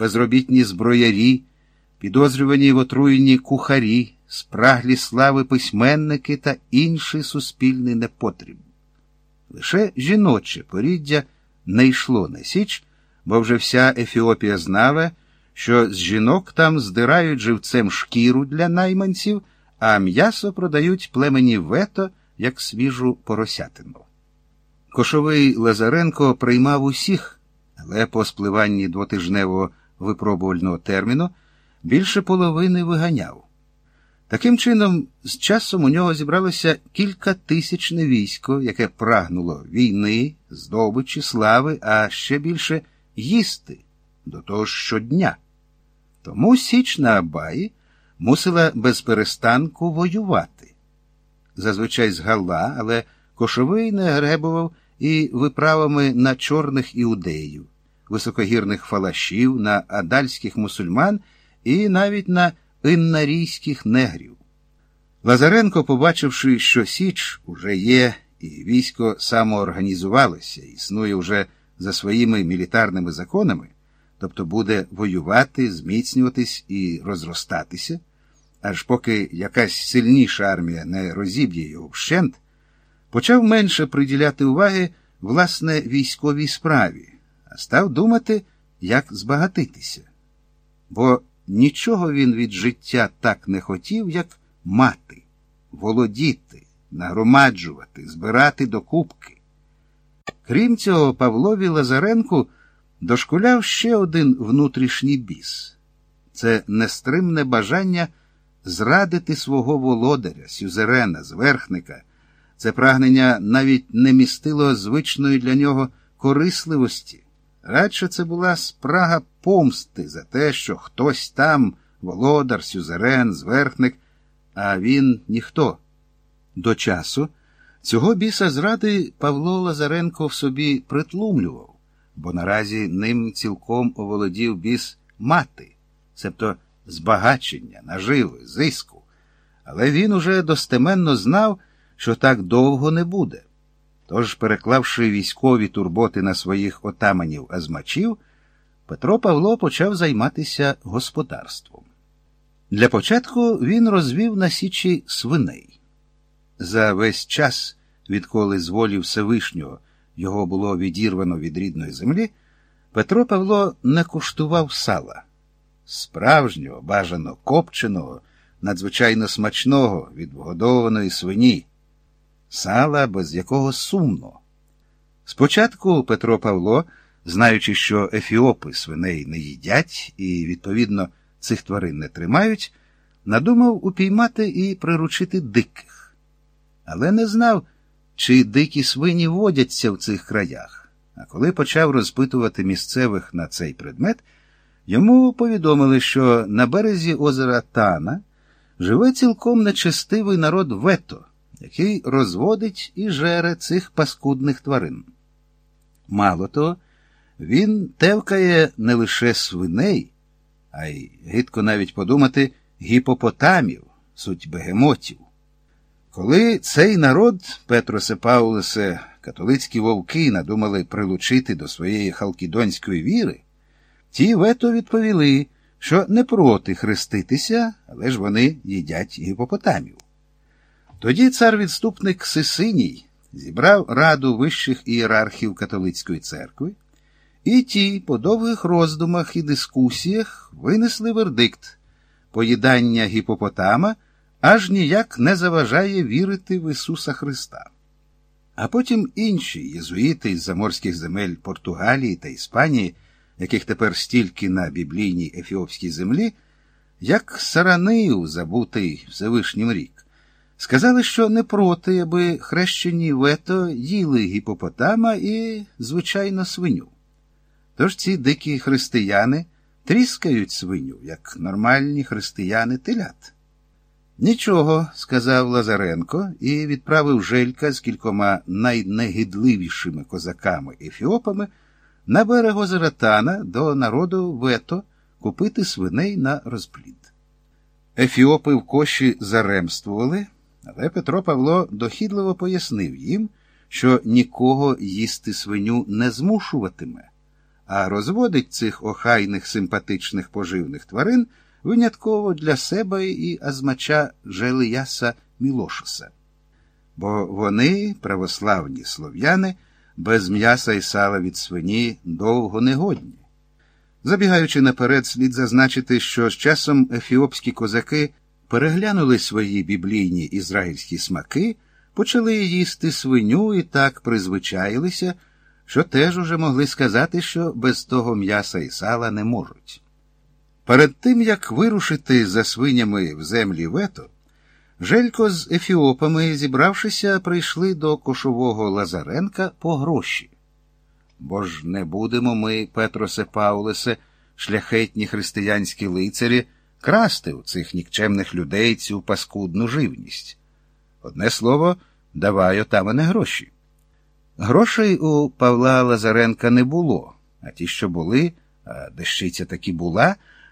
безробітні зброярі, підозрювані в отруєнні кухарі, спраглі слави письменники та інший суспільний непотріб. Лише жіноче поріддя не йшло на січ, бо вже вся Ефіопія знала, що з жінок там здирають живцем шкіру для найманців, а м'ясо продають племені вето як свіжу поросятину. Кошовий Лазаренко приймав усіх, але по спливанні двотижневого випробувального терміну більше половини виганяв. Таким чином, з часом у нього зібралося кілька тисячне військо, яке прагнуло війни, здобичі, слави, а ще більше їсти до того ж щодня. Тому Січ на Абаї мусила без перестанку воювати. Зазвичай з Гала, але Кошовий не гребував і виправами на чорних іудеїв, високогірних фалашів, на адальських мусульман і навіть на іннарійських негрів. Лазаренко, побачивши, що Січ уже є, і військо самоорганізувалося, існує вже за своїми мілітарними законами, тобто буде воювати, зміцнюватись і розростатися, аж поки якась сильніша армія не розіб'є його вщент, почав менше приділяти уваги власне військовій справі, став думати, як збагатитися. Бо нічого він від життя так не хотів, як мати, володіти, нагромаджувати, збирати докупки. Крім цього, Павлові Лазаренку дошкуляв ще один внутрішній біс це нестримне бажання зрадити свого володаря, сюзерена, зверхника. Це прагнення навіть не містило звичної для нього корисливості. Радше це була спрага помсти за те, що хтось там, володар, сюзерен, зверхник, а він ніхто. До часу цього біса зради Павло Лазаренко в собі притлумлював, бо наразі ним цілком оволодів біс мати, цебто збагачення, наживи, зиску. Але він уже достеменно знав, що так довго не буде. Тож, переклавши військові турботи на своїх отаманів азмачів, Петро Павло почав займатися господарством. Для початку він розвів на січі свиней. За весь час, відколи з волі Всевишнього його було відірвано від рідної землі, Петро Павло не куштував сала, справжнього, бажано копченого, надзвичайно смачного від вгодованої свині сала, без якого сумно. Спочатку Петро Павло, знаючи, що ефіопи свиней не їдять і, відповідно, цих тварин не тримають, надумав упіймати і приручити диких. Але не знав, чи дикі свині водяться в цих краях. А коли почав розпитувати місцевих на цей предмет, йому повідомили, що на березі озера Тана живе цілком нечестивий народ вето який розводить і жере цих паскудних тварин. Мало того, він тевкає не лише свиней, а й гидко навіть подумати гіпопотамів, суть бегемотів. Коли цей народ, Петросе Паулесе, католицькі вовки надумали прилучити до своєї халкідонської віри, ті вето відповіли, що не проти хреститися, але ж вони їдять гіпопотамів. Тоді цар відступник Сисиній зібрав раду вищих ієрархів католицької церкви, і ті, по довгих роздумах і дискусіях, винесли вердикт поїдання гіпопотама аж ніяк не заважає вірити в Ісуса Христа. А потім інші єзуїти із заморських земель Португалії та Іспанії, яких тепер стільки на біблійній ефіопській землі, як саранию забутий Всевишнім рік. Сказали, що не проти, аби хрещені вето їли гіпопотама і, звичайно, свиню. Тож ці дикі християни тріскають свиню, як нормальні християни телят. Нічого, сказав Лазаренко і відправив Желька з кількома найнегідливішими козаками ефіопами на берег озера до народу вето купити свиней на розплід. Ефіопи в коші заремствували. Але Петро Павло дохідливо пояснив їм, що нікого їсти свиню не змушуватиме, а розводить цих охайних симпатичних поживних тварин винятково для себе і азмача Желияса Мілошуса. Бо вони, православні слов'яни, без м'яса і сала від свині довго не годні. Забігаючи наперед, слід зазначити, що з часом ефіопські козаки переглянули свої біблійні ізраїльські смаки, почали їсти свиню і так призвичаїлися, що теж уже могли сказати, що без того м'яса і сала не можуть. Перед тим, як вирушити за свинями в землі вето, Желько з ефіопами, зібравшися, прийшли до кошового Лазаренка по гроші. Бо ж не будемо ми, Петросе Паулесе, шляхетні християнські лицарі, красти у цих нікчемних людей цю паскудну живність. Одне слово, давай отамане гроші. Грошей у Павла Лазаренка не було, а ті, що були, а дещиця таки була,